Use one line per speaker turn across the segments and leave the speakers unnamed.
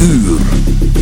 uur.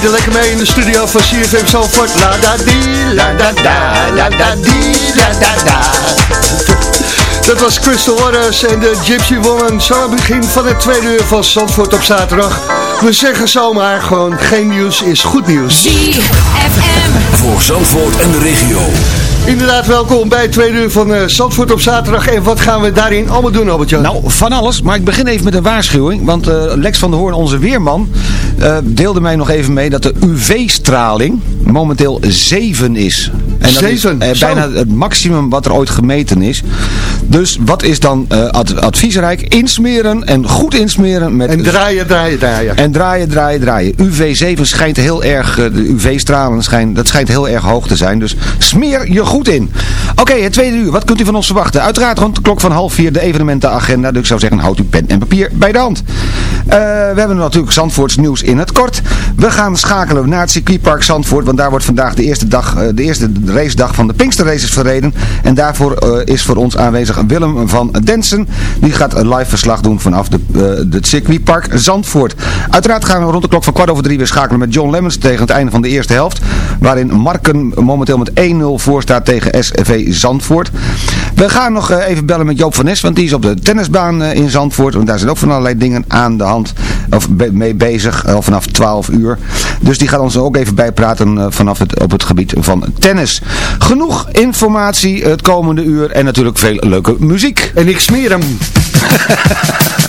Deden lekker mee in de studio van CFM Zalvoort. La da di, la da da, la da di, la da da. Dat was Crystal Waters en de Gypsy Woman. Zo aan het begin van het tweede uur van Zandvoort op zaterdag. We zeggen zomaar gewoon, geen nieuws is goed nieuws.
ZFM. Voor Zandvoort en de regio.
Inderdaad, welkom bij het tweede uur van uh, Zandvoort op zaterdag. En wat gaan we daarin allemaal doen, Albertje?
Nou, van alles. Maar ik begin even met een waarschuwing. Want uh, Lex van der Hoorn, onze weerman, uh, deelde mij nog even mee dat de UV-straling momenteel 7 is. En dat 7? is bijna het maximum wat er ooit gemeten is. Dus wat is dan ad adviesrijk? Insmeren en goed insmeren. Met
en draaien, draaien, draaien.
En draaien, draaien, draaien. UV7 schijnt heel erg, de UV-stralen schijnt, dat schijnt heel erg hoog te zijn. Dus smeer je goed in. Oké, het tweede uur. Wat kunt u van ons verwachten? Uiteraard rond de klok van half vier de evenementenagenda. Dus ik zou zeggen, houd uw pen en papier bij de hand. we hebben natuurlijk Zandvoorts nieuws in het kort. We gaan schakelen naar het circuitpark Zandvoort, want daar wordt vandaag de eerste, dag, de eerste racedag van de Pinkster Races verreden. En daarvoor is voor ons aanwezig Willem van Densen. Die gaat een live verslag doen vanaf de, het circuitpark Zandvoort. Uiteraard gaan we rond de klok van kwart over drie weer schakelen met John Lemmens tegen het einde van de eerste helft. Waarin Marken momenteel met 1-0 voor staat tegen SV Zandvoort. We gaan nog eh, even bellen met Joop van Nes, want die is op de tennisbaan eh, in Zandvoort. Want daar zijn ook van allerlei dingen aan de hand, of mee bezig, al vanaf 12 uur. Dus die gaat ons ook even bijpraten vanaf het, op het gebied van tennis. Genoeg informatie het komende uur en natuurlijk veel leuke muziek.
En ik smeer hem.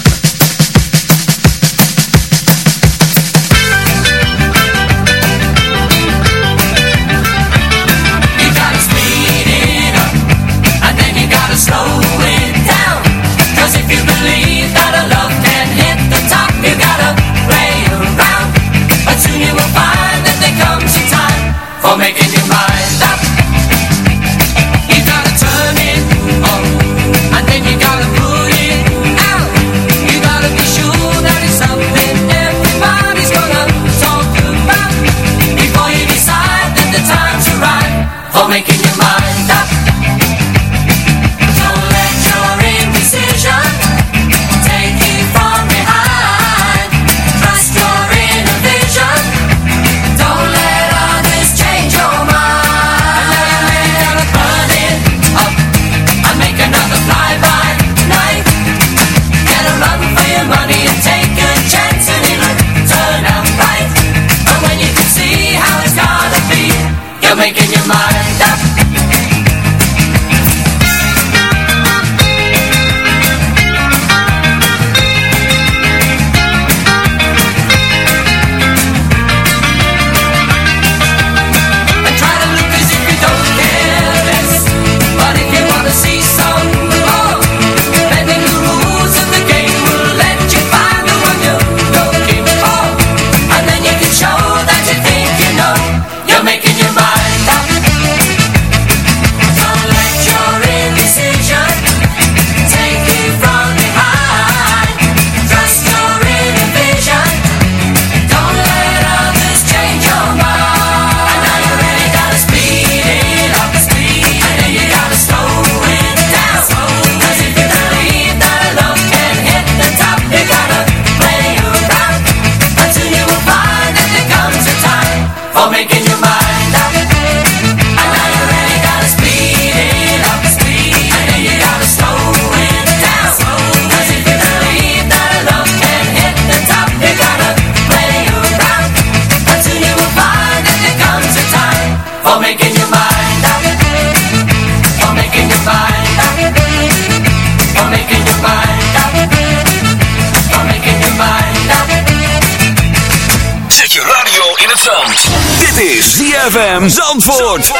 ZFM Zandvoort.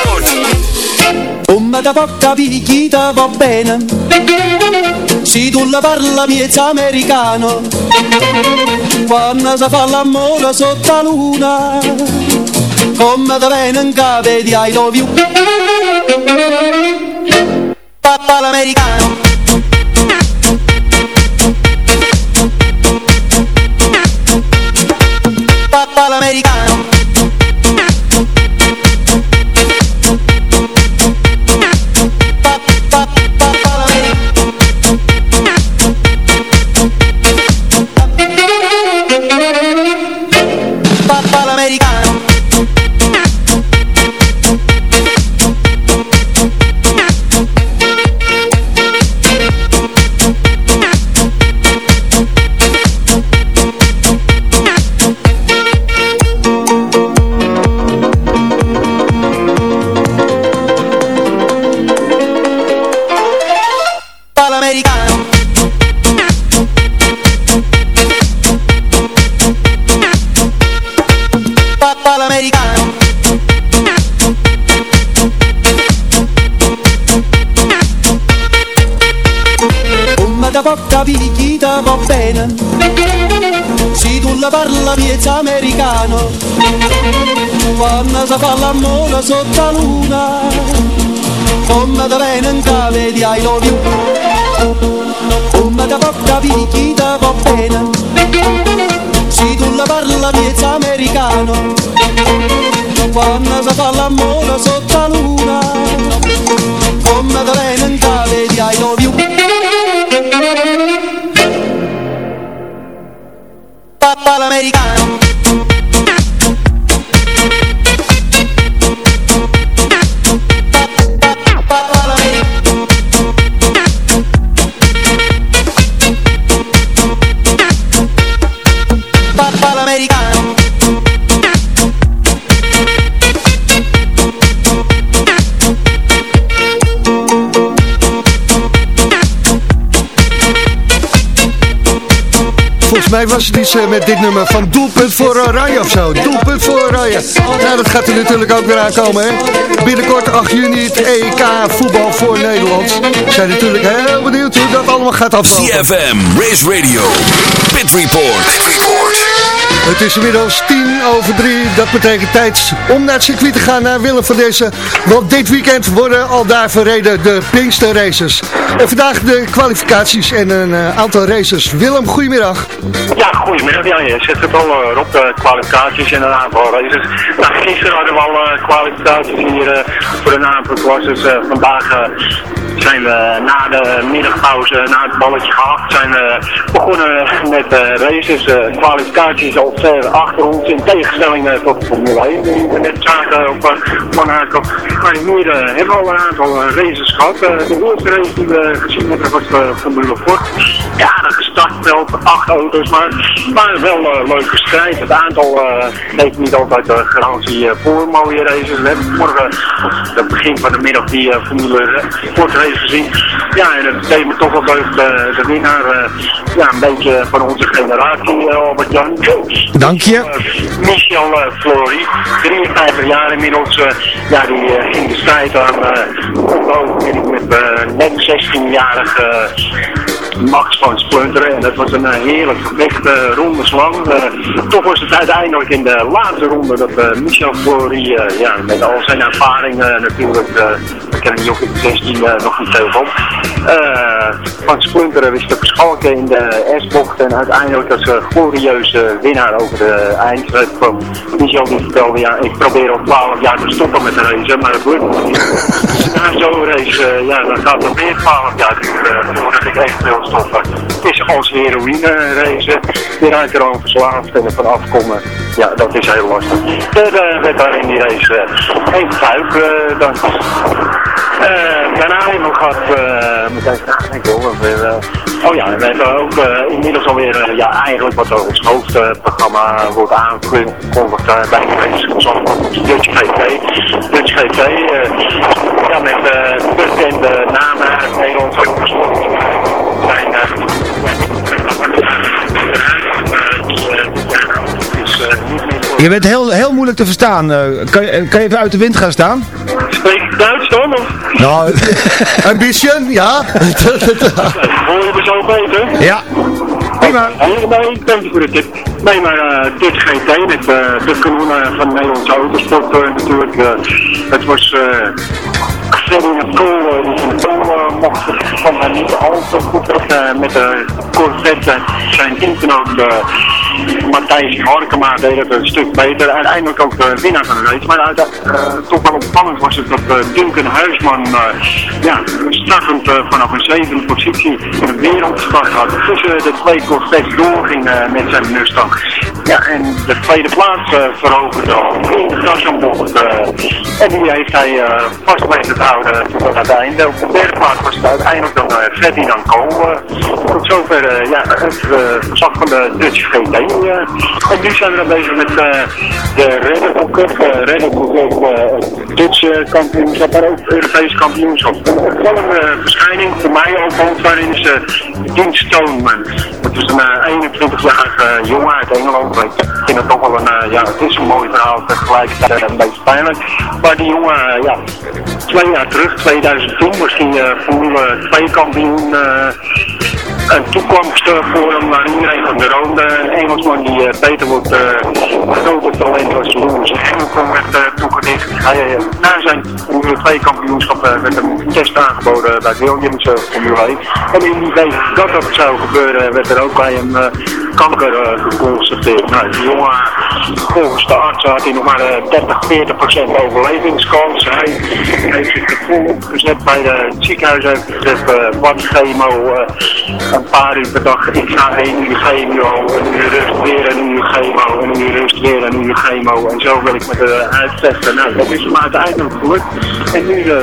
Come da porta picchita va bene. Se tu la parla miezza americano. Quando si fa l'amore sotto luna Come da bene cave di I love you. L'americano. Papà l'americano parla miezza americano. Quando si fa l'amore sotto la luna come da bene in cave di I love you. Come da porta picchita va bene. Se tu la parla miezza americano. Quando si fa l'amore sotto la luna Come da viene in cave di I love you
mij was het iets eh, met dit nummer van doelpunt voor Oranje of zo. Doelpunt voor Oranje. Nou, dat gaat er natuurlijk ook weer aankomen, hè. Binnenkort 8 juni het EK voetbal voor Nederland. We zijn natuurlijk heel benieuwd hoe dat allemaal gaat aflopen.
CFM, Race Radio, Pit Report.
Het is inmiddels tien over drie. Dat betekent tijd om naar het circuit te gaan naar Willem van deze. Want dit weekend worden al daar verreden de Pinkster Races. En vandaag de kwalificaties en een uh, aantal races. Willem, goedemiddag.
Ja, goedemiddag. Ja, je zet het al uh, op, de kwalificaties en een aantal races. Nou, gisteren hadden we al kwalificaties hier voor een aantal klasses. vandaag zijn we na de middagpauze, na het balletje gehad, zijn we begonnen met races, kwalificaties al ver achter ons in tegenstelling tot Formule 1 die we net zagen op uh, Maar hier uh, hebben we al een aantal races gehad. de eerste race die we gezien hebben was Formule Ford. Ja, dat gestartveld, acht auto's, maar, maar wel een leuke strijd. Het aantal heeft niet altijd de garantie voor mooie races. We hebben morgen, het begin van de middag, die Formule Ford race gezien. Ja, en het deed me toch wel leuk de winnaar, ja, een beetje van onze generatie, Albert Jan.
Dank je.
Michel Flory, 53 jaar inmiddels. Ja, die ging de strijd aan uh, met net 16-jarige Max van Splunteren. En dat was een heerlijk gevecht, ronde slang. toch was het uiteindelijk in de laatste ronde dat Michel Flory, ja, met al zijn ervaringen natuurlijk, we kennen die ook in de 16 nog niet veel van. van Splunteren wist te verschalken in de S-bocht en uiteindelijk als glorieuze winnaar over de eindstrijd kwam. Michel die vertelde, ja, ik probeer al 12 jaar te stoppen met de race, maar het wordt niet. Zo'n race, ja, dan gaat het weer 12 jaar duren voordat ik echt wil stoppen. Het is als heroïne race, je raakt er al verslaafd en er vanaf komen. Ja, dat is heel lastig. Er uh, werd daar in die race uh, één fuik uh, dan. Daarna hebben we gehad, moet even nadenken hoor, oh ja, we hebben ook inmiddels alweer, ja eigenlijk wat ons hoofdprogramma wordt aangekondigd bij de race, zoals Dutch GT. Dutch GT, ja met bekende namen uit Nederland zijn
je bent heel, heel moeilijk te verstaan. Uh, kan, je, kan je even uit de wind gaan staan?
Spreek ik Duits dan? Of?
Nou, een beetje, ja.
Hoor je me zo beter?
Ja. Prima.
Nee, dank je voor de tip. Nee, maar uh, dit GT met uh, de kanon van Nederlandse autosport uh, natuurlijk. het was Ferdinand Kool, die zijn Kool mocht van niet al te goed met de Corvette zijn teamgenoot Matthijs Harkema deed het een stuk beter. Uiteindelijk ook de winnaar van de race. Maar toch wel opvallend was het dat Duncan Huisman ja, startend vanaf een zevende positie een wereldstart had. Tussen de twee Corvettes doorging met zijn Mustang. Ja, en de tweede plaats uh, veroverde al in de Tassenbocht. Uh, en die heeft hij uh, vast weten te houden tot aan het einde. Op de derde plaats was het uiteindelijk dan uh, Ferdinand Kool. tot zover ja, het verslag van de Dutch GT. en nu zijn we dan bezig met de Red Bull Cup. Red Bull Cup, Dutch kampioenschap, maar ook Europees kampioenschap. Een opvallende verschijning voor mij ook, waarin ze dienst Stoneman. Het is een 21-jarige jongen uit Engeland. Ik vind het toch wel een, uh, ja, het is een mooi verhaal, tegelijkertijd een beetje pijnlijk. Maar die jongen, ja, twee jaar terug, 2010, misschien Formule 2 kampioen een toekomst voor hem waar iedereen van droomde. Een Engelsman die beter wordt uh, groter talent als Lewis Hamilton werd toegedicht. Hij, na zijn Formule 2 kampioenschap werd een test aangeboden bij Williams Formule 1. En in die week dat dat zou gebeuren werd er ook bij hem kanker geconstateerd. Nou, jongen, volgens de arts had hij nog maar 30, 40 procent overlevingskans. Hij heeft zich vol opgezet bij het ziekenhuis. Heeft gezegd, uh, chemo, uh, een paar uur per dag. Ik ga één uur chemo, een uur rust, weer een uur chemo, een uur rust, weer een uur chemo. En zo wil ik met de uitvechten. Nou, dat is hem uiteindelijk gelukt. En nu uh,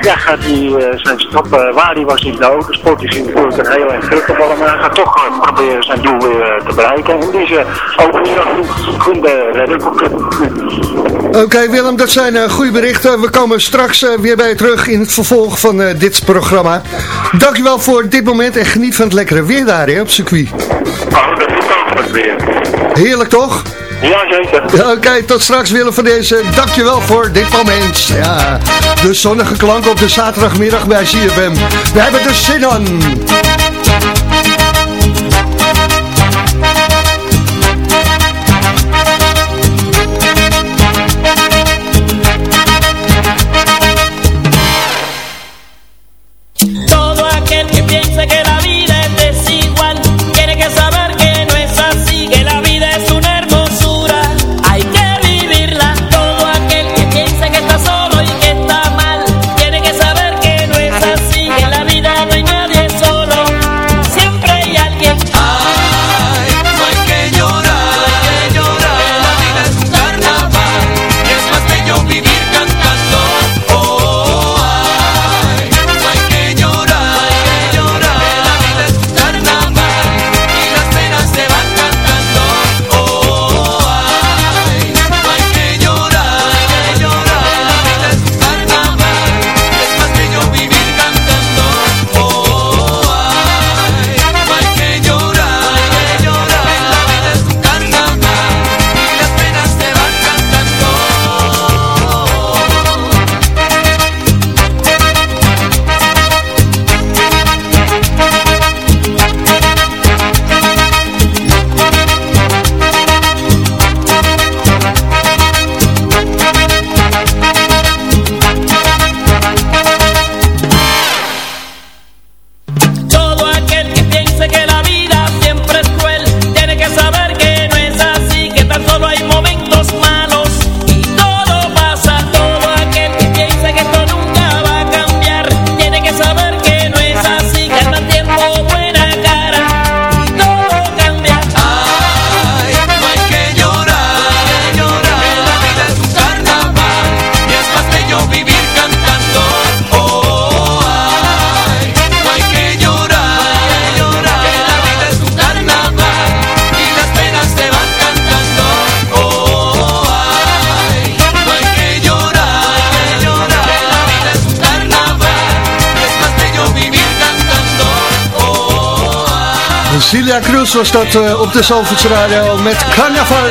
ja, gaat hij zijn stap, waar hij was in de autosport, is natuurlijk een heel erg druk gevallen. Maar hij gaat toch proberen zijn doel weer te bereiken. En deze overdag kunnen redden.
Oké Willem, dat zijn goede berichten. We komen straks weer bij je terug in het vervolg van dit programma. Dankjewel voor dit moment en geniet van het lekkere weer daar hè, op circuit.
Oh, dat is ook wat weer.
Heerlijk toch?
Ja, zeker.
Oké, tot straks Willem van deze. Dankjewel voor dit moment. Ja, de zonnige klank op de zaterdagmiddag bij CFM. We hebben er zin aan. Cruz was dat uh, op de Zalvoorts Radio met Carnaval.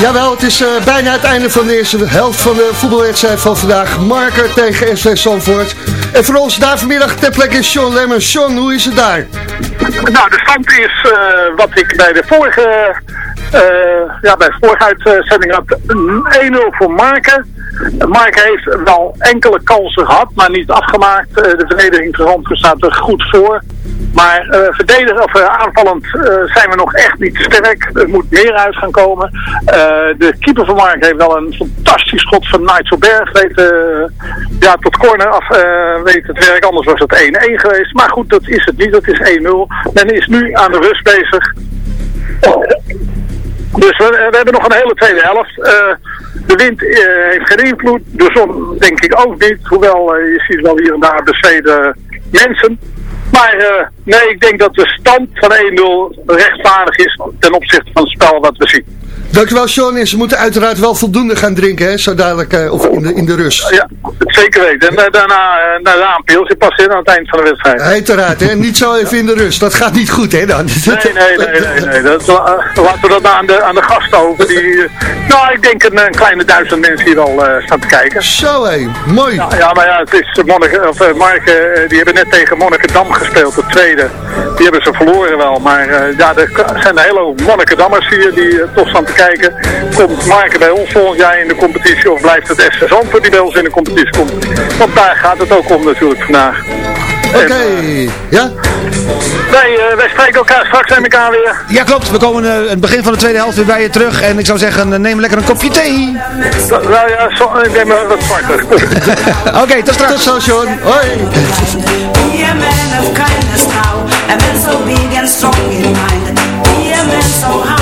Jawel, het is uh, bijna het einde van de eerste helft van de voetbalwedstrijd van vandaag. Marker tegen SV Zandvoort. En voor ons daar vanmiddag ter plekke is Sean Lemmer. Sean, hoe is het daar?
Nou, de stand is uh, wat ik bij de vorige, ja, bij vorige uitzending had. 1-0 voor Marker. Mark heeft wel enkele kansen gehad, maar niet afgemaakt. de verdediging van staat er goed voor. Maar uh, verdedigen, of, uh, aanvallend uh, zijn we nog echt niet sterk. Er moet meer uit gaan komen. de keeper van Mark heeft wel een fantastisch schot van Nigel Berg. Weet, ja, tot corner af weet het werk. Anders was het 1-1 geweest. Maar goed, dat is het niet. Dat is 1-0. Men is nu aan de rust bezig. Dus we, hebben nog een hele tweede helft. de wind heeft geen invloed. De zon denk ik ook niet. Hoewel je ziet wel hier en daar besteden mensen. Maar uh, nee, ik denk dat de stand van 1-0 rechtvaardig is ten opzichte van het spel wat we zien.
Dankjewel Sean. En ze moeten uiteraard wel voldoende gaan drinken, hè, zo dadelijk, uh, of in de, in de rust.
Ja, zeker weten. En uh, daarna, uh, daarna een pilsje pas in aan het eind van de wedstrijd.
Uiteraard, hè. Niet zo even in de rust. Dat gaat niet goed, hè, dan.
Nee, nee, nee, nee. nee. Dat, laten we dat aan de, aan de gasten over. Die, nou, ik denk een, een kleine duizend mensen hier al staan te kijken.
Zo, hé. Mooi.
Ja, ja, maar ja, het is Monnik, of Marken, die hebben net tegen Monnikendam gespeeld, de tweede. Die hebben ze verloren wel, maar ja, er zijn een hele hoop Monnikendammers hier die toch staan te kijken. Komt Marken bij ons volgend jaar in de competitie of blijft het SC Zandvoort die bij ons in de competitie komt? Want daar gaat het ook om natuurlijk vandaag.
Oké, ja?
Nee, uh, wij spreken elkaar straks en elkaar weer.
Ja, klopt. We komen uh, het begin van de tweede helft weer bij je terug. En ik zou zeggen, neem lekker een kopje thee.
Nou ja, so, ik neem wat zwarter.
Oké, okay, tot straks.
Tot zo, Sean. Hoi.
A man so big and strong in mind. Be a man so humble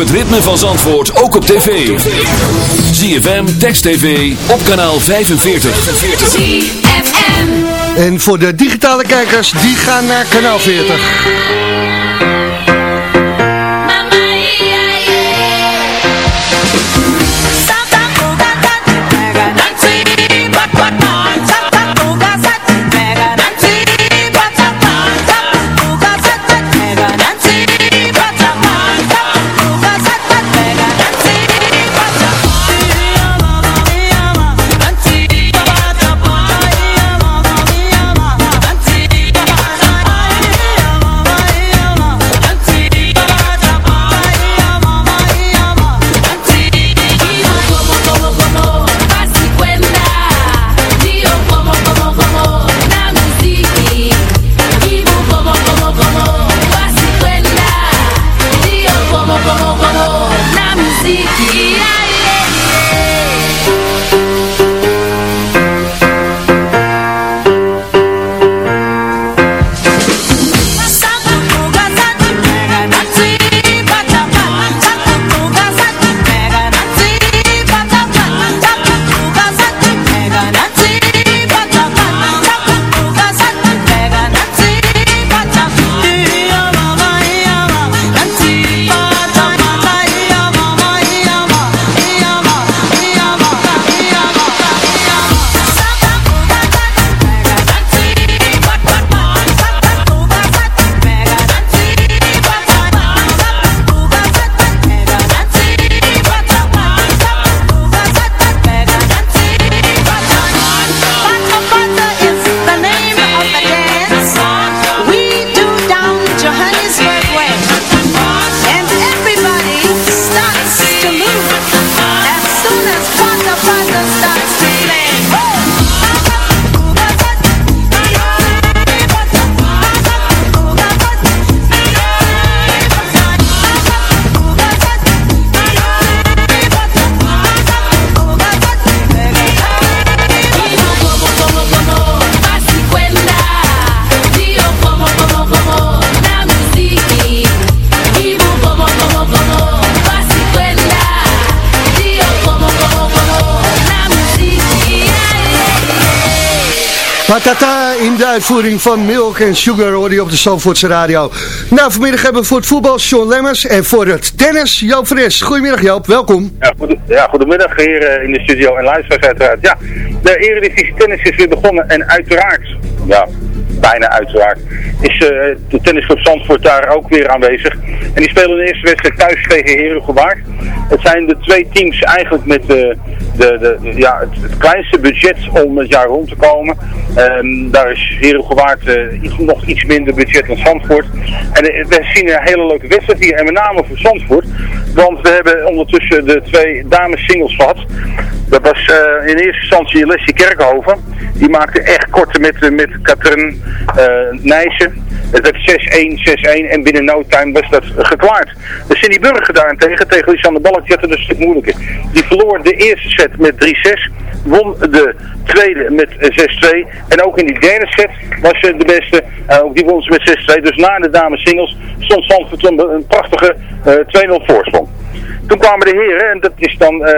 het ritme van Zandvoort ook op tv. ZFM, Text TV, op kanaal 45.
ZFM.
En voor de digitale kijkers, die gaan naar kanaal 40. Patata in de uitvoering van Milk and Sugar hoor op de Zandvoortse radio. Nou, vanmiddag hebben we voor het voetbal Sean Lemmers en voor het tennis Joop Fres. Goedemiddag Joop, welkom.
Ja, goed, ja goedemiddag hier in de studio en luisteraars uiteraard. Ja, de Eredivisie Tennis is weer begonnen en uiteraard, ja, bijna uiteraard, is uh, de tennisclub Zandvoort daar ook weer aanwezig. En die spelen de eerste wedstrijd thuis tegen Herengewaard. Het zijn de twee teams eigenlijk met uh, de, de, ja, het, kleinste budget om het jaar rond te komen. Um, daar is Herengewaard uh, iets, nog iets minder budget dan Zandvoort. En we zien een hele leuke wedstrijd hier. En met name voor Zandvoort. Want we hebben ondertussen de twee dames singles gehad. Dat was in eerste instantie Leslie Kerkhoven. Die maakte echt korte met, met Katrin uh, Nijssen. Het werd 6-1, 6-1 en binnen no time was dat geklaard. De Cindy Burger daarentegen tegen Lisanne Balk had het een stuk moeilijker. Die verloor de eerste set met 3-6, won de tweede met 6-2 en ook in die derde set was ze de beste, uh, ook die won ze met 6-2. Dus na de dames singles stond Zandvoort een prachtige uh, 2-0 voorsprong. Toen kwamen de heren en dat is dan uh,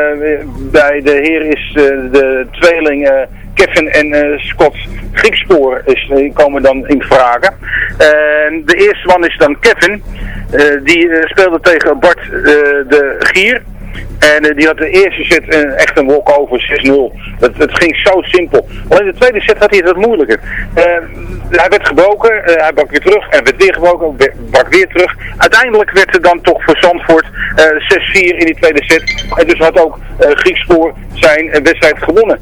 bij de heren is de tweeling Kevin en uh, Scott Griekspoor is, die komen dan in vragen. En de eerste man is dan Kevin. Uh, die speelde tegen Bart de Gier. En uh, die had de eerste set uh, echt een walkover 6-0. Het, het ging zo simpel. Alleen de tweede set had hij het wat moeilijker. Uh, hij werd gebroken, hij brak weer terug en werd weer gebroken, brak weer terug. Uiteindelijk werd er dan toch voor Zandvoort 6-4 in die tweede set. En dus had ook Griekspoor zijn wedstrijd gewonnen.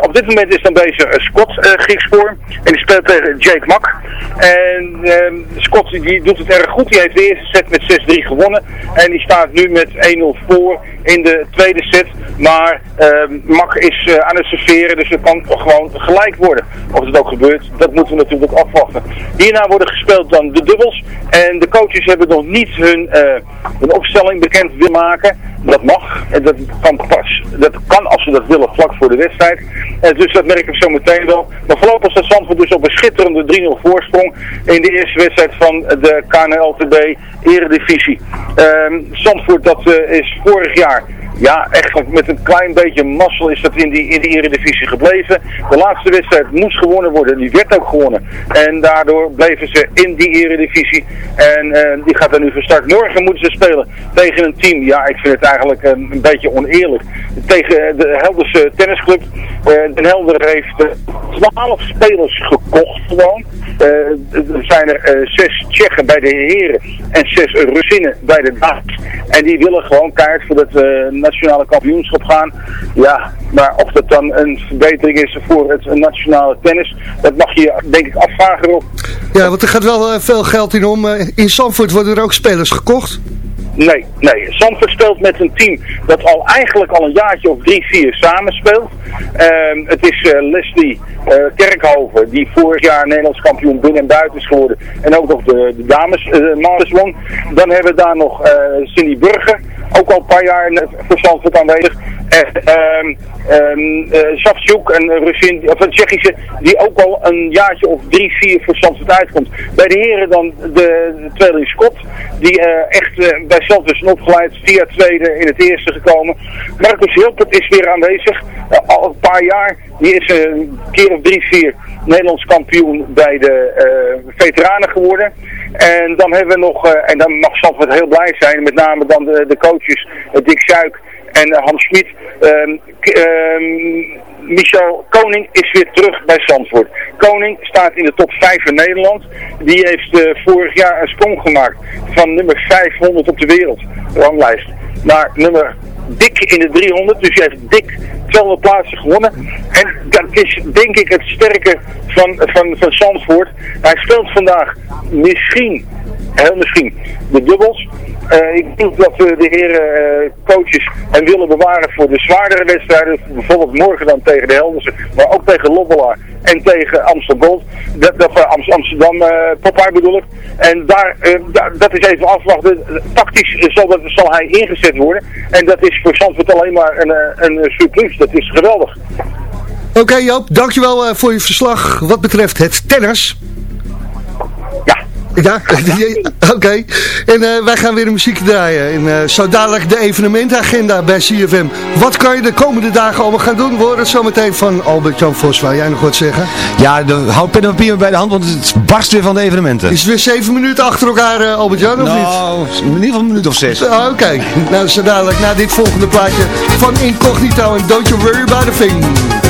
op dit moment is dan deze Scott Griekspoor. En die speelt tegen Jake Mak. En ehm, Scott die doet het erg goed. Die heeft de eerste set met 6-3 gewonnen. En die staat nu met 1-0 voor in de tweede set. Maar uh, Mak is uh, aan het serveren, dus het kan gewoon gelijk worden. Of het ook gebeurt, dat moeten we natuurlijk afwachten. Hierna worden gespeeld dan de dubbels. En de coaches hebben nog niet hun, uh, hun opstelling bekend willen maken. Dat mag. En dat kan pas. Dat kan als ze dat willen vlak voor de wedstrijd. En dus dat merk ik zo meteen wel. Maar voorlopig staat Zandvoort dus op een schitterende 3-0 voorsprong in de eerste wedstrijd van de KNLTB Eredivisie. Um, Zandvoort dat uh, is vorig jaar ja, echt met een klein beetje mazzel is dat in die, in die eredivisie gebleven. De laatste wedstrijd moest gewonnen worden, die werd ook gewonnen. En daardoor bleven ze in die eredivisie. En uh, die gaat er nu van start. Morgen moeten ze spelen tegen een team. Ja, ik vind het eigenlijk een, een beetje oneerlijk. Tegen de Helderse tennisclub. Uh, Den Helder heeft 12 spelers gekocht gewoon. Uh, er zijn er zes Tsjechen bij de heren en zes Russinnen bij de dames. En die willen gewoon kaart voor het nationale kampioenschap gaan. Ja, maar of dat dan een verbetering is voor het nationale tennis, dat mag je denk ik afvragen op.
Ja, want er gaat wel veel geld in om. In Zandvoort worden er ook spelers gekocht.
Nee, nee. Zandvoort speelt met een team dat al eigenlijk al een jaartje of drie, vier samenspeelt. Uh, het is uh, Leslie uh, Kerkhoven, die vorig jaar Nederlands kampioen binnen en buiten is geworden. En ook nog de, de dames, uh, Masters won. Dan hebben we daar nog Cindy Burger, ook al een paar jaar voor Zandvoort aanwezig. En um, um, Russin, of een Tsjechische, die ook al een jaartje of drie, vier voor Zandvoort uitkomt. Bij de heren dan de, de tweeling Scott, die uh, echt uh, bij Zandvoort is opgeleid, via tweede in het eerste gekomen. Marcus Hilpert is weer aanwezig, uh, al een paar jaar. Die is een keer of drie, vier Nederlands kampioen bij de veteranen geworden. En dan hebben we nog, en dan mag Zandvoort heel blij zijn, met name dan de, de coaches Dick Schuik en Hans Schmid. Um, um, Michel Koning is weer terug bij Zandvoort. Koning staat in de top 5 van Nederland. Die heeft uh, vorig jaar een sprong gemaakt van nummer 500 op de wereldranglijst naar nummer dik in de 300. Dus hij heeft dik 200 plaatsen gewonnen. En dat is denk ik het sterke van, van, van Zandvoort. Hij speelt vandaag misschien, heel misschien, de dubbels. Uh, ik denk dat uh, de heren uh, coaches hem willen bewaren voor de zwaardere wedstrijden. Bijvoorbeeld morgen dan tegen de Helderse, maar ook tegen Lobbelaar en tegen Amsterdam Dat, dat, Amsterdam Popeye bedoel ik. En daar, da, dat is even afwachten. Tactisch zal, dat, zal hij ingezet worden. En dat is voor Zandvoort alleen maar een, een. Dat is geweldig.
Oké okay, Joop, dankjewel voor je verslag wat betreft het tennis.
Ja,
Ja, oké. En uh, wij gaan weer een muziek draaien. En uh, zo dadelijk de evenementagenda bij CFM. Wat kan je de komende dagen allemaal gaan doen? We horen het zometeen van Albert-Jan Vos. Wou jij nog wat zeggen?
Ja, de, hou pen en papier bij de hand, want het barst weer van de evenementen.
Is het weer zeven minuten achter elkaar, uh, Albert-Jan, of
nou,
niet?
in ieder geval een minuut of zes.
Oké, okay. nou zo dadelijk na dit volgende plaatje van Incognito en Don't You Worry About A Thing.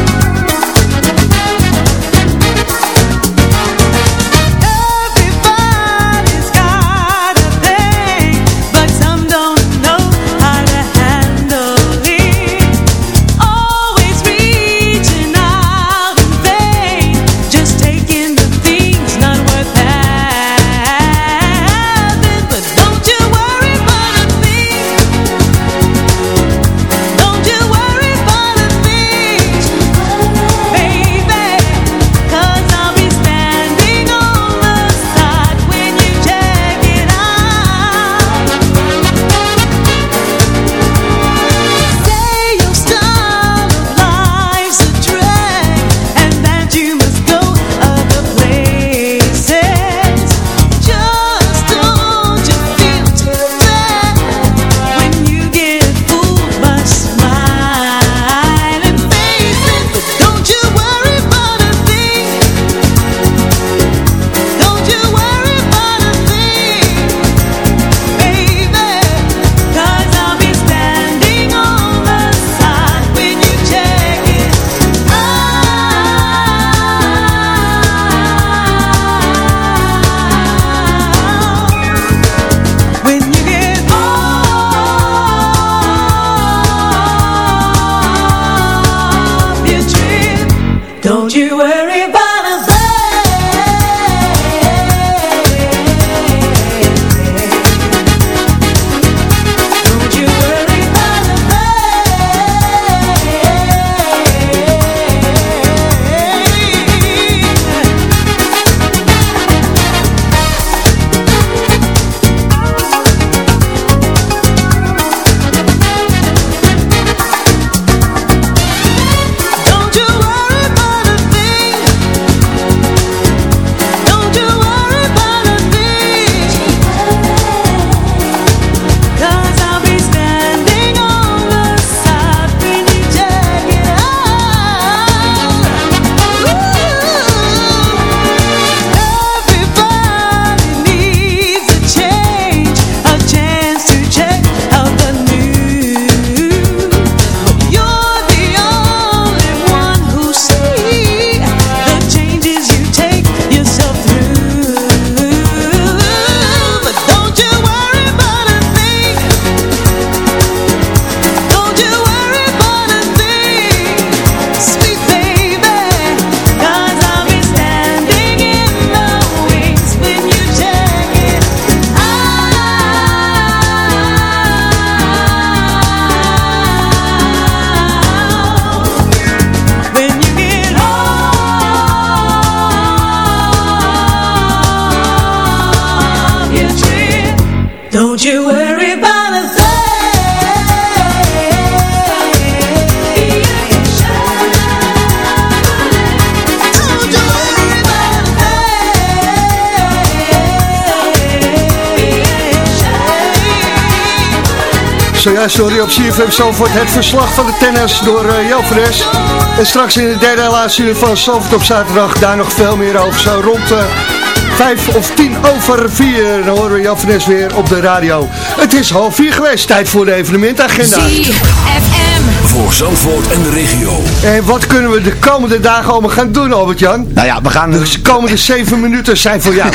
Sorry op CFM Zalvoort het verslag van de tennis door uh, Joop En straks in de derde laatste uur van Zalvoort op zaterdag daar nog veel meer over. Zo rond uh, vijf of tien over vier. Horen we Jan weer op de radio. Het is half vier geweest. Tijd voor de evenementagenda.
CFM voor Zalvoort en de regio.
En wat kunnen we de komende dagen allemaal gaan doen, Albert-Jan?
Nou ja, we gaan...
De komende zeven minuten zijn voor jou.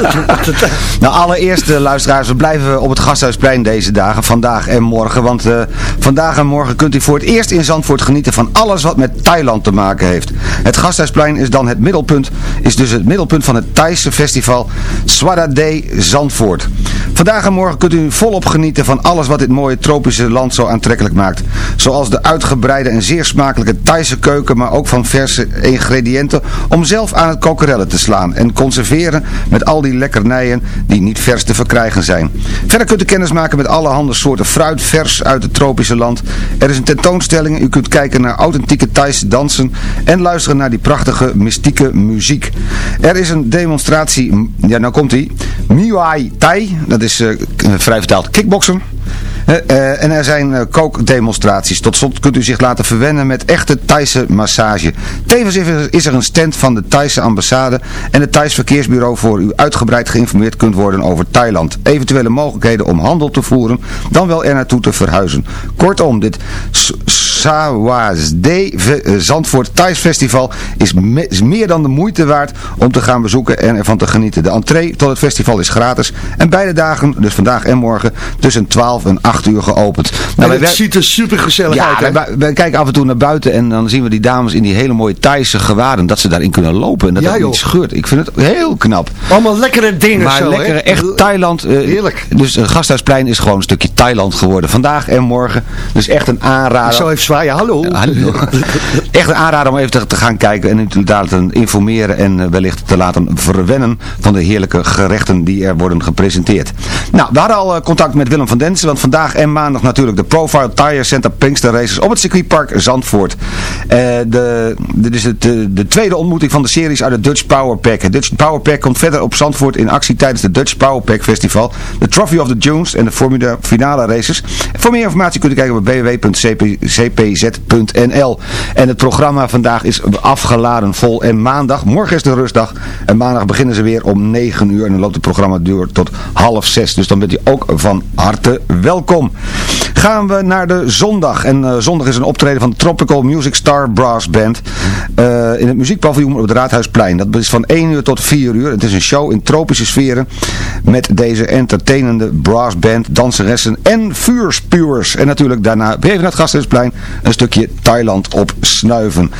nou, allereerst, uh, luisteraars, we blijven op het Gasthuisplein deze dagen, vandaag en morgen. Want uh, vandaag en morgen kunt u voor het eerst in Zandvoort genieten van alles wat met Thailand te maken heeft. Het Gasthuisplein is dan het middelpunt, is dus het middelpunt van het Thaise festival Swada Day Zandvoort. Vandaag en morgen kunt u volop genieten van alles wat dit mooie tropische land zo aantrekkelijk maakt. Zoals de uitgebreide en zeer smakelijke Thaise keuken, maar ook van verse ingrediënten om zelf aan het kokerellen te slaan en conserveren met al die lekkernijen die niet vers te verkrijgen zijn. Verder kunt u kennis maken met allerhande soorten fruit vers uit het tropische land. Er is een tentoonstelling, u kunt kijken naar authentieke Thaise dansen en luisteren naar die prachtige mystieke muziek. Er is een demonstratie, ja nou komt ie, Muay Thai, dat is uh, vrij vertaald kickboksen. Uh, en er zijn kookdemonstraties. Tot slot kunt u zich laten verwennen met echte Thaise massage. Tevens is er een stand van de Thaise ambassade en het Thais verkeersbureau voor u uitgebreid geïnformeerd kunt worden over Thailand. Eventuele mogelijkheden om handel te voeren, dan wel er naartoe te verhuizen. Kortom, dit Sawasde Zandvoort Thais Festival is, me is meer dan de moeite waard om te gaan bezoeken en ervan te genieten. De entree tot het festival is gratis en beide dagen, dus vandaag en morgen, tussen 12 en 8 uur geopend.
Nou, het ziet er super gezellig
ja,
uit.
Wij, wij, kijken af en toe naar buiten en dan zien we die dames in die hele mooie Thaise gewaden. Dat ze daarin kunnen lopen en dat ja, dat niet scheurt. Ik vind het heel knap.
Allemaal lekkere dingen
maar
zo,
lekkere, echt Thailand. Uh,
Heerlijk.
Dus uh, Gasthuisplein is gewoon een stukje Thailand geworden. Vandaag en morgen. Dus echt een aanrader.
Zo zwaaien. Hallo.
Ja, hallo. echt een aanrader om even te, te gaan kijken en inderdaad te informeren en uh, wellicht te laten verwennen van de heerlijke gerechten die er worden gepresenteerd. Nou, we hadden al contact met Willem van Densen, want vandaag en maandag natuurlijk de Profile Tire Center Pinkster Races op het circuitpark Zandvoort. Uh, de, dit is het, de, de, tweede ontmoeting van de series uit het Dutch Power Pack. Het Dutch Power Pack komt verder op Zandvoort in actie tijdens de Dutch Power Pack Festival, de Trophy of the Dunes en de Formula Finale Races. Voor meer informatie kunt u kijken op www.cpz.nl. En het programma vandaag is afgeladen vol en maandag, morgen is de rustdag en maandag beginnen ze weer om 9 uur en dan loopt het programma door tot half 6. Dus dan bent u ook van harte welkom. Gaan we naar de zondag. En uh, zondag is een optreden van de Tropical Music Star Brass Band. Uh, in het muziekpaviljoen op het Raadhuisplein. Dat is van 1 uur tot 4 uur. Het is een show in tropische sferen. Met deze entertainende brass band, danseressen en vuurspuwers. En natuurlijk daarna even naar het Gasthuisplein een stukje Thailand opsnuiven.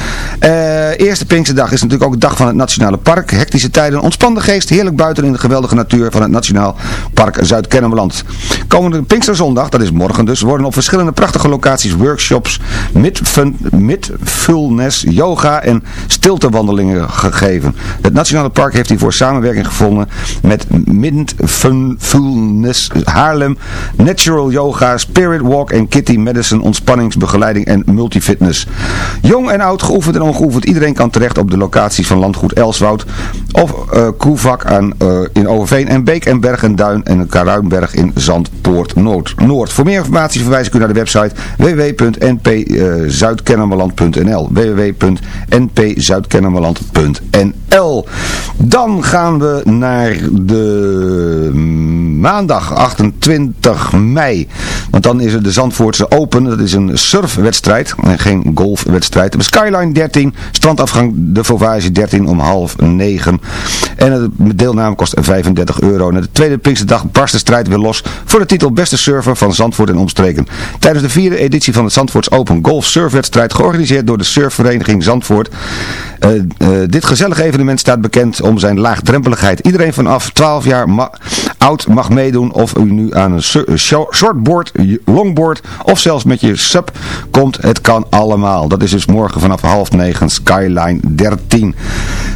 Uh, eerste Pinksterdag is natuurlijk ook de dag van het Nationale Park. Hectische tijden, ontspande geest, heerlijk buiten in de geweldige natuur van het Nationaal Park Zuid-Kennemerland. Komende Pinksterzondag, dat is morgen dus, worden op verschillende prachtige locaties workshops, midfulness, yoga en stiltewandelingen gegeven. Het Nationale Park heeft hiervoor samenwerking gevonden met Mindfulness Haarlem, Natural Yoga, Spirit Walk en Kitty Medicine ontspanningsbegeleiding en multifitness. Jong en oud, geoefend en ongeoefend, iedereen kan terecht op de locaties van landgoed Elswoud of uh, Koevak aan, uh, in Overveen en Beek en Berg en Duin en Karuinberg in Zandpoort Noord. Noord. Voor meer informatie verwijs ik u naar de website www.npzuidkennemerland.nl www.npzuidkennemerland.nl Dan gaan we naar de maandag 28 mei. Want dan is er de Zandvoortse Open. Dat is een surfwedstrijd en geen golfwedstrijd. Skyline 13, strandafgang de Vauvage 13 om half 9. En de deelname kost 35 euro. En de tweede Pinksterdag barst de strijd weer los voor de titel Beste Surfer van Zandvoort en omstreken. Tijdens de vierde editie van het Zandvoorts Open Golf Surfwedstrijd georganiseerd door de surfvereniging Zandvoort. Uh, uh, dit gezellige evenement staat bekend om zijn laagdrempeligheid. Iedereen vanaf 12 jaar oud mag meedoen of u nu aan een shortboard, longboard of zelfs met je sub komt. Het kan allemaal. Dat is dus morgen vanaf half negen Skyline 13.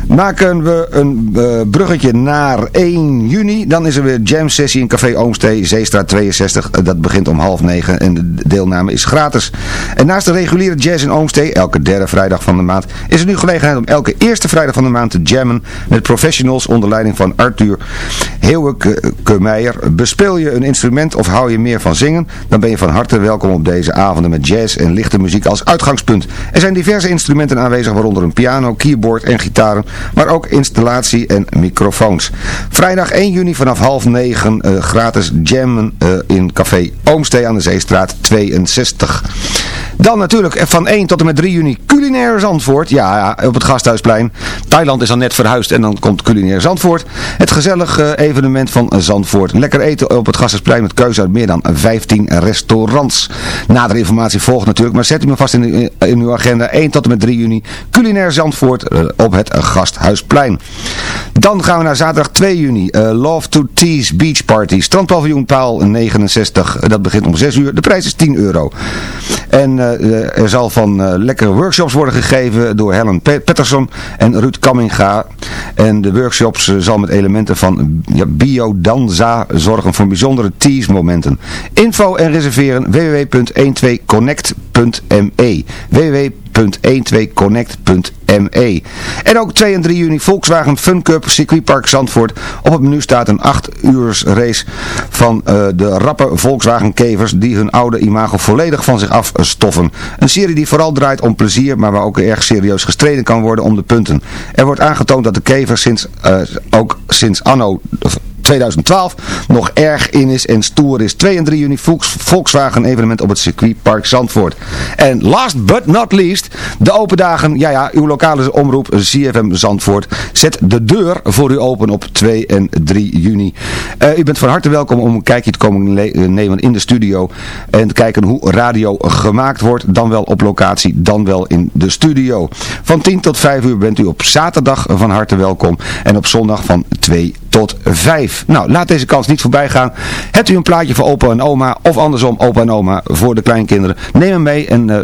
Maken we een uh, bruggetje naar 1 juni. Dan is er weer jam sessie in Café Oomstee, Zeestraat 62. Dat begint om half negen en de deelname is gratis. En naast de reguliere jazz in Oomstee, elke derde vrijdag van de maand, is er nu gelegenheid om elke eerste vrijdag van de maand te jammen met professionals onder leiding van Arthur Heeuweke-Meijer. Bespeel je een instrument of hou je meer van zingen, dan ben je van harte welkom op deze avonden met jazz en lichte muziek als uitgangspunt. Er zijn diverse instrumenten aanwezig, waaronder een piano, keyboard en gitaren, maar ook installatie en microfoons. Vrijdag 1 juni vanaf half negen uh, gratis jammen uh, in Café Oomstee aan de Zeestraat 62. Dan natuurlijk van 1 tot en met 3 juni culinair Zandvoort. Ja, op het Gasthuisplein. Thailand is al net verhuisd en dan komt culinair Zandvoort. Het gezellig evenement van Zandvoort. Lekker eten op het Gasthuisplein met keuze uit meer dan 15 restaurants. Nadere informatie volgt natuurlijk, maar zet u me vast in, in uw agenda. 1 tot en met 3 juni culinair Zandvoort op het Gasthuisplein. Dan gaan we naar zaterdag 2 juni. Love to Tease Beach Party. Strandpaviljoen Paal 69. Dat begint om 6 uur. De prijs is 10 euro. En uh, er zal van uh, lekkere workshops worden gegeven door Helen Pettersson en Ruud Kamminga. En de workshops zal met elementen van ja, biodanza zorgen voor bijzondere tease momenten. Info en reserveren www.12connect.me www 12connect.me. En ook 2 en 3 juni Volkswagen Fun Cup Circuitpark Zandvoort. Op het menu staat een 8 uurs race van uh, de rappe Volkswagen kevers die hun oude imago volledig van zich afstoffen. Een serie die vooral draait om plezier, maar waar ook erg serieus gestreden kan worden om de punten. Er wordt aangetoond dat de kevers sinds, uh, ook sinds anno 2012 nog erg in is en stoer is. 2 en 3 juni Volkswagen evenement op het circuitpark Zandvoort. En last but not least, de open dagen. Ja ja, uw lokale omroep CFM Zandvoort zet de deur voor u open op 2 en 3 juni. Uh, u bent van harte welkom om een kijkje te komen nemen in de studio. En te kijken hoe radio gemaakt wordt. Dan wel op locatie, dan wel in de studio. Van 10 tot 5 uur bent u op zaterdag van harte welkom. En op zondag van 2 tot 5. Nou, laat deze kans niet voorbij gaan. Hebt u een plaatje voor opa en oma of andersom opa en oma voor de kleinkinderen? Neem hem mee en uh,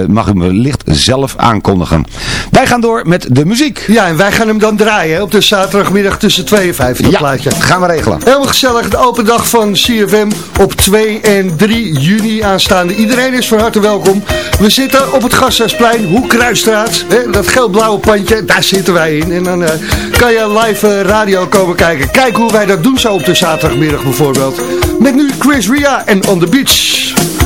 uh, mag u me licht zelf aankondigen. Wij gaan door met de muziek.
Ja, en wij gaan hem dan draaien op de zaterdagmiddag tussen 2 en 5. Dat
ja,
plaatje.
gaan we regelen.
Helemaal gezellig. De open dag van CFM op 2 en 3 juni aanstaande. Iedereen is van harte welkom. We zitten op het Gasthuisplein, Hoekruisstraat. Dat geel-blauwe pandje, daar zitten wij in. En dan uh, kan je live radio komen kijken kijken. Kijk hoe wij dat doen zo op de zaterdagmiddag bijvoorbeeld. Met nu Chris Ria en On The Beach.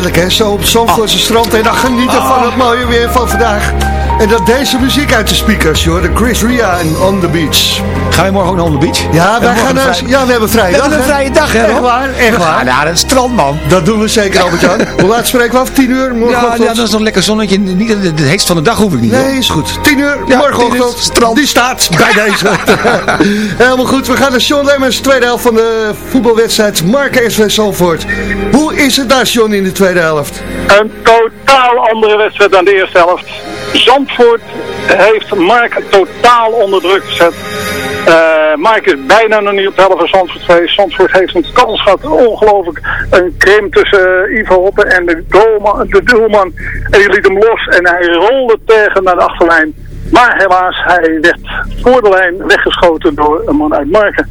Heerlijk hè, zo op Zandvoortse oh. strand en dan genieten van het mooie weer van vandaag. En dat deze muziek uit de speakers, joh. De Chris Ria en On The Beach.
Ga je morgen ook naar On The Beach?
Ja, wij gaan naar, ja we hebben vrije
dag. We hebben een vrije dag, hè?
Echt waar, echt
we waar. naar het strand, man.
Dat doen we zeker, Albert-Jan. Hoe laat spreken we af? 10 uur? Morgenochtend?
Ja, ja, dat is nog lekker zonnetje. Niet de heetst van de dag hoef ik niet.
Nee, is goed. 10 uur, ja, morgenochtend. strand. Die staat bij deze. Helemaal goed. We gaan naar Sean Lemmers, tweede helft van de voetbalwedstrijd Mark SV Zalvoort. Hoe is het daar, Sean, in de tweede helft?
Een totaal andere wedstrijd dan de eerste helft. Zandvoort heeft Mark totaal onder druk gezet. Uh, Mark is bijna nog niet op de helft van Zandvoort geweest. Zandvoort heeft een kans ongelooflijk. Een krim tussen uh, Ivo Hoppen en de, goalman, de doelman. En die liet hem los en hij rolde tegen naar de achterlijn. Maar helaas, hij werd voor de lijn weggeschoten door een man uit Marken.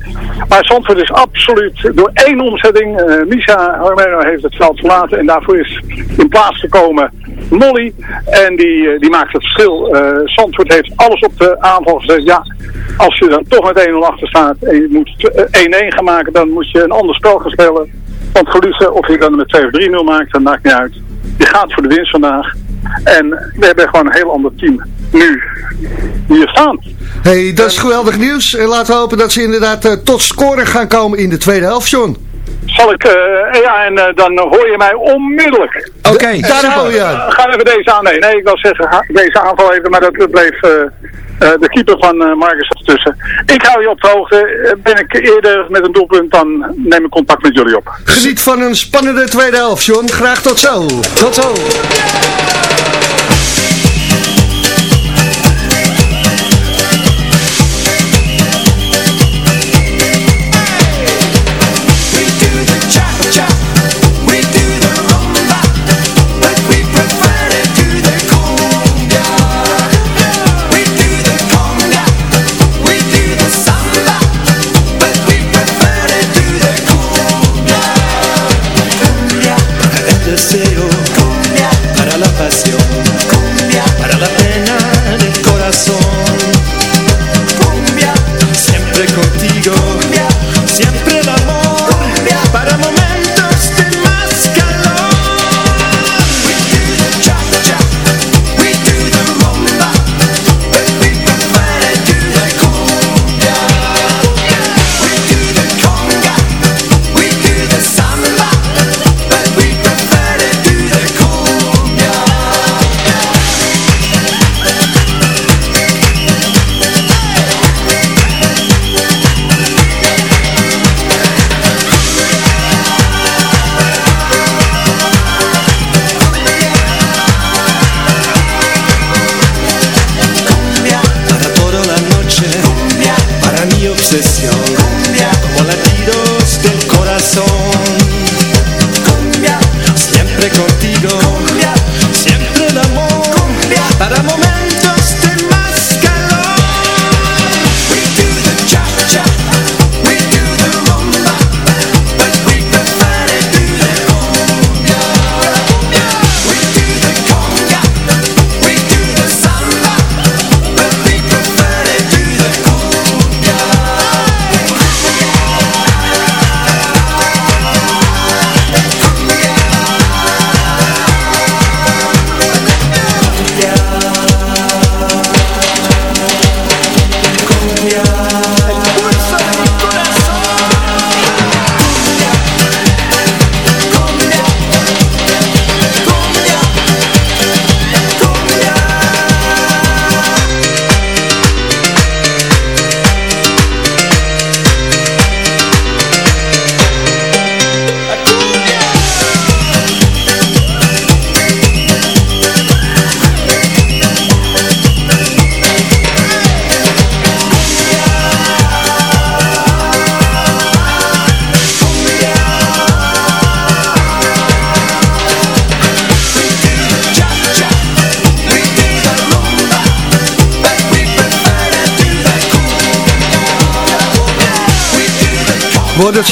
Maar Zandvoort is absoluut door één omzetting. Uh, Misha Romero heeft het veld verlaten en daarvoor is in plaats gekomen Molly. En die, eh, die maakt het verschil. Uh, heeft alles op de aanval gezet. Ja, als je dan toch met 1-0 achter staat en je moet 1-1 gaan maken, dan moet je een ander spel gaan spelen. Want gelukkig, of je dan met 2 of 3-0 maakt, dat maakt niet uit. Je gaat voor de winst vandaag. En we hebben gewoon een heel ander team nu hier staan.
hey, dat is geweldig nieuws. En laten we hopen dat ze inderdaad uh, tot scoren gaan komen in de tweede helft, John.
Zal ik, uh, ja, en uh, dan hoor je mij onmiddellijk.
Oké, okay, daar hou je.
Gaan even deze aan. Nee, nee, ik wil zeggen, deze aanval even, maar dat bleef de keeper van Marcus tussen. Ik hou je op de hoogte. ben ik eerder met een doelpunt, dan neem ik contact met jullie op.
Geniet van een spannende tweede helft, John. Graag tot zo.
Tot zo.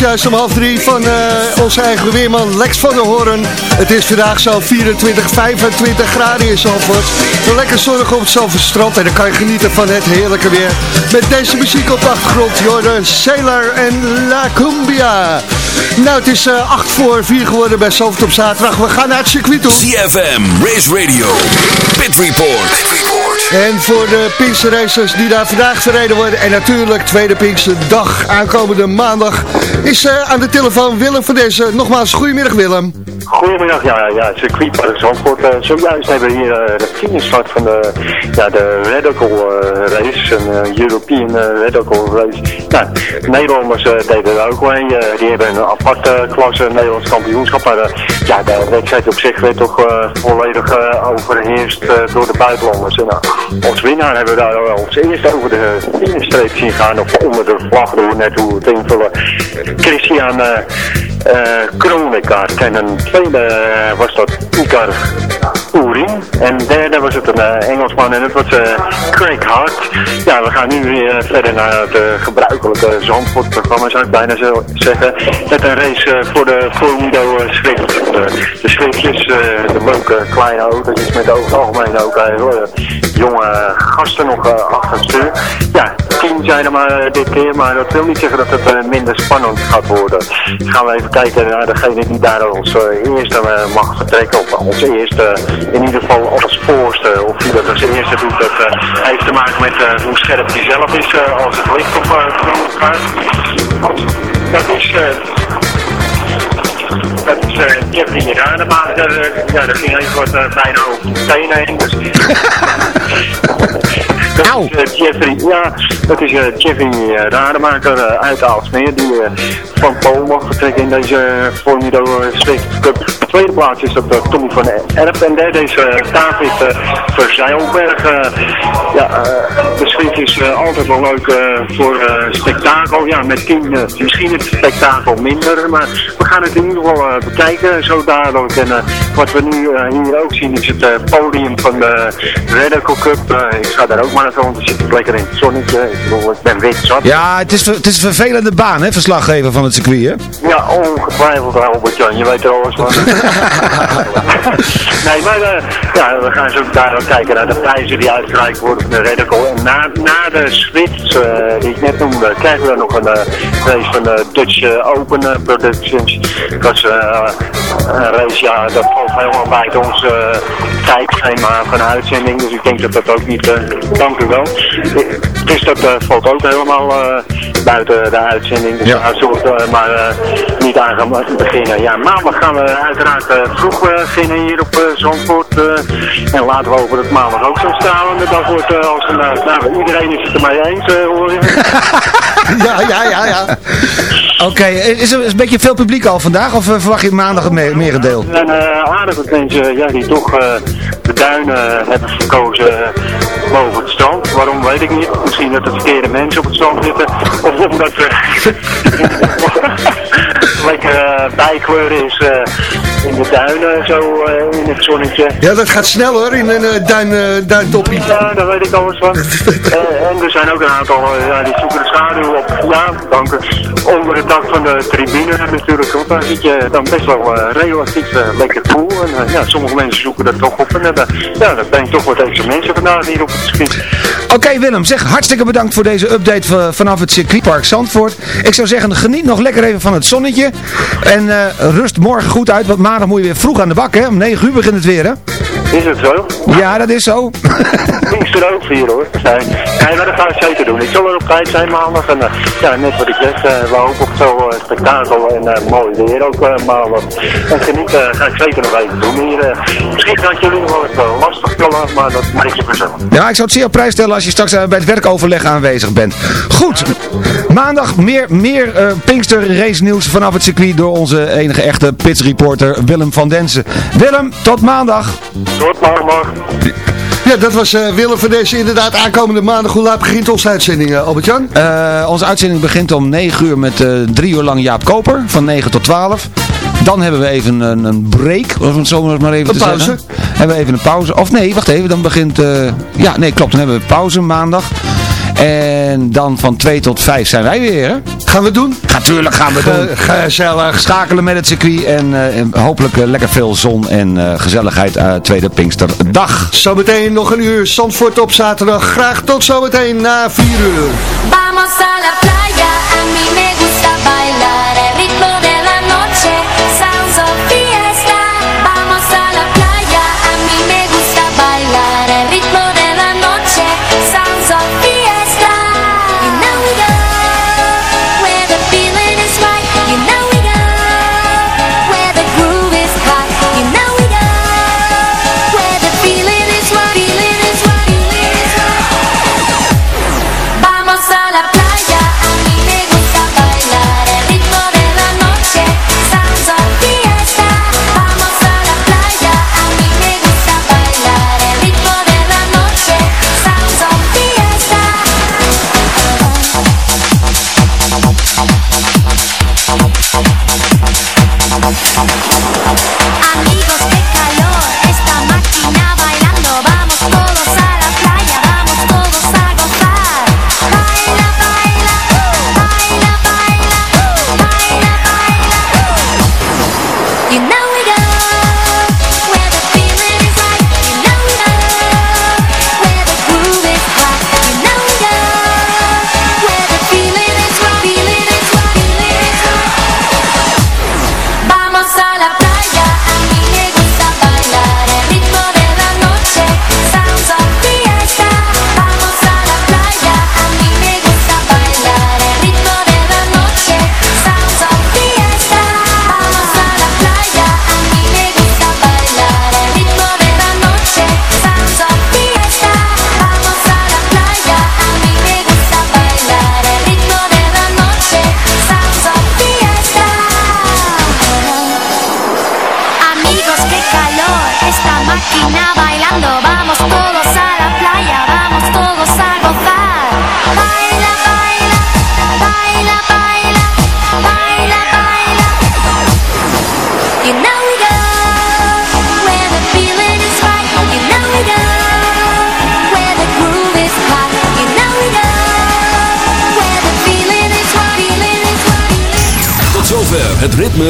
Juist om half drie van uh, onze eigen weerman Lex van der Hoorn. Het is vandaag zo 24, 25 graden in Zalvoort. Lekker zonnig op het Zalvoortstrand en dan kan je genieten van het heerlijke weer. Met deze muziek op de achtergrond, Jordan Sailor en La Cumbia. Nou, het is uh, eh, 8 voor 4 geworden bij Zalvoort op zaterdag. We gaan naar het circuit toe.
CFM, Race Radio. Pit Report.
En voor de Racers die daar vandaag verreden worden. En natuurlijk tweede Pinksterdag aankomende maandag is uh, aan de telefoon Willem van deze. Nogmaals, goedemiddag Willem.
Goedemiddag, ja, ja, circuitpark Zandvoort. Uh, zojuist hebben we hier uh, de finishstart van de, ja, de Radical uh, race, een European Radical race. Nou, Nederlanders deden er ook mee. die hebben een aparte klasse Nederlands kampioenschap. Maar ja, de wedstrijd op zich werd toch volledig overheerst door de buitenlanders. En, als winnaar hebben we daar als eerst over de finishstreep zien gaan, of onder de vlag door net hoe het invullen. Christian uh, Kronekaart. En een tweede uh, was dat Icar Oerin. En derde was het een uh, Engelsman en het was Craig Hart. Ja, we gaan nu weer verder naar het gebruikelijke Zandvoort-programma, zou ik bijna zo zeggen. Met een race voor de Formido schrift. de schriftjes, de leuke kleine auto's met over het algemeen ook hele jonge gasten nog achter het stuur. Ja, tien zijn er maar dit keer, maar dat wil niet zeggen dat het minder spannend gaat worden. gaan we even kijken naar degene die daar als eerste mag vertrekken. Of als eerste, in ieder geval als voorste. Of wie dat als eerste doet, dat uh, heeft te maken met hoe scherp hij zelf is als het licht op de kaart. Dat is... dat is uh, Jeffrey Rademaker. ja, dat ging even wat bijna over de heen. Dus... Dat is uh, Jeffrey, ja, dat is uh, Jeffrey uh, Rademaker uit Aalsmeer, die van Pool mag vertrekken in deze Formido Swift Cup. De tweede plaats is dat Tommy van Erp en derde is David Verzeilberg. ja, de is altijd wel leuk voor spektakel. Ja, met tien misschien het spektakel minder, maar we gaan het in ieder geval bekijken zo dadelijk. En wat we nu hier ook zien is het podium van de Radical Cup. ik ga daar ook maar dan zit lekker in het zonnetje. Ik bedoel, ik ben wit zat.
Ja, het is, het is een vervelende baan, hè, verslaggever van het circuit, hè?
Ja, ongetwijfeld, Albert-Jan. Je weet er alles van. nee, maar uh, ja, we gaan zo daar ook kijken naar de prijzen die uitgereikt worden van de Radical. En na, na de Swifts, uh, die ik net noemde, krijgen we nog een race van Dutch Open Productions. Dat is race, ja, dat valt helemaal buiten ons tijdschema van uitzending. Dus ik denk dat dat ook niet dank u wel. Dus dat uh, valt ook helemaal uh, buiten de uitzending. Dus ja. daar zullen we uh, maar niet aan gaan beginnen. Ja, maandag gaan we uiteraard vroeg beginnen hier op Zandvoort. en laten we over het maandag ook zo'n stralende dag wordt als een... nou, iedereen is het er mee eens, hoor je.
ja, ja, ja, ja. Oké, is er een beetje veel publiek al vandaag of verwacht je maandag een me merendeel?
Een aardige mensen ja, die toch de duinen hebben verkozen boven het strand. Waarom weet ik niet. Misschien dat er verkeerde mensen op het strand zitten. Of omdat er lekker uh, bijkleur is uh, in de duinen, zo uh, in het zonnetje.
Ja, dat gaat sneller in een duin, duintoppie.
Ja, daar weet ik alles van. en er zijn ook een aantal, ja, die zoeken de schaduw op. Ja, dank u. Onder het dak van de tribune natuurlijk. Want daar zit je dan best wel relatief lekker cool. En ja, sommige mensen zoeken dat toch op. En ja, dat ben ik toch wat extra mensen vandaag hier op het circuit.
Oké Willem, zeg hartstikke bedankt voor deze update vanaf het circuitpark Zandvoort. Ik zou zeggen, geniet nog lekker even van het zonnetje. En uh, rust morgen goed uit, want maandag moet je weer vroeg aan de bak, hè? Om 9 uur begint het weer, hè?
Is het zo?
Ja, dat is zo.
er ook vier hoor. Nee, nee, maar dat ga ik zeker doen. Ik zal er op tijd zijn maandag. En uh, ja, net wat ik zeg, uh, we hopen op zo'n uh, spektakel en mooi weer ook maandag. En genieten ga ik zeker nog even doen hier. misschien gaat jullie nog wel lastig vallen, maar dat merk je vanzelf.
Ja, ik zou het zeer op prijs stellen als je straks bij het werkoverleg aanwezig bent. Goed, maandag meer, meer Pinkster race nieuws vanaf het circuit door onze enige echte pitsreporter Willem van Densen. Willem, tot maandag.
Tot maandag.
Ja, dat was uh, Willem van deze inderdaad aankomende maandag. Hoe laat begint onze uitzending, uh, Albert-Jan?
Uh, onze uitzending begint om 9 uur met drie uur lang Jaap Koper, van 9 tot 12. Dan hebben we even een, een break, om het zo maar even een te pauze. zeggen. Hebben we even een pauze. Of nee, wacht even, dan begint... ja, nee, klopt, dan hebben we pauze maandag. En dan van 2 tot 5 zijn wij weer. Hè?
Gaan we doen?
Natuurlijk gaan we doen.
Gezellig.
Schakelen met het circuit en, eh, hopelijk eh, lekker veel zon en eh, gezelligheid tweede Pinksterdag.
Zometeen nog een uur Zandvoort op zaterdag. Graag tot zometeen na 4 uur.
Vamos a la playa, a